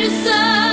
lição.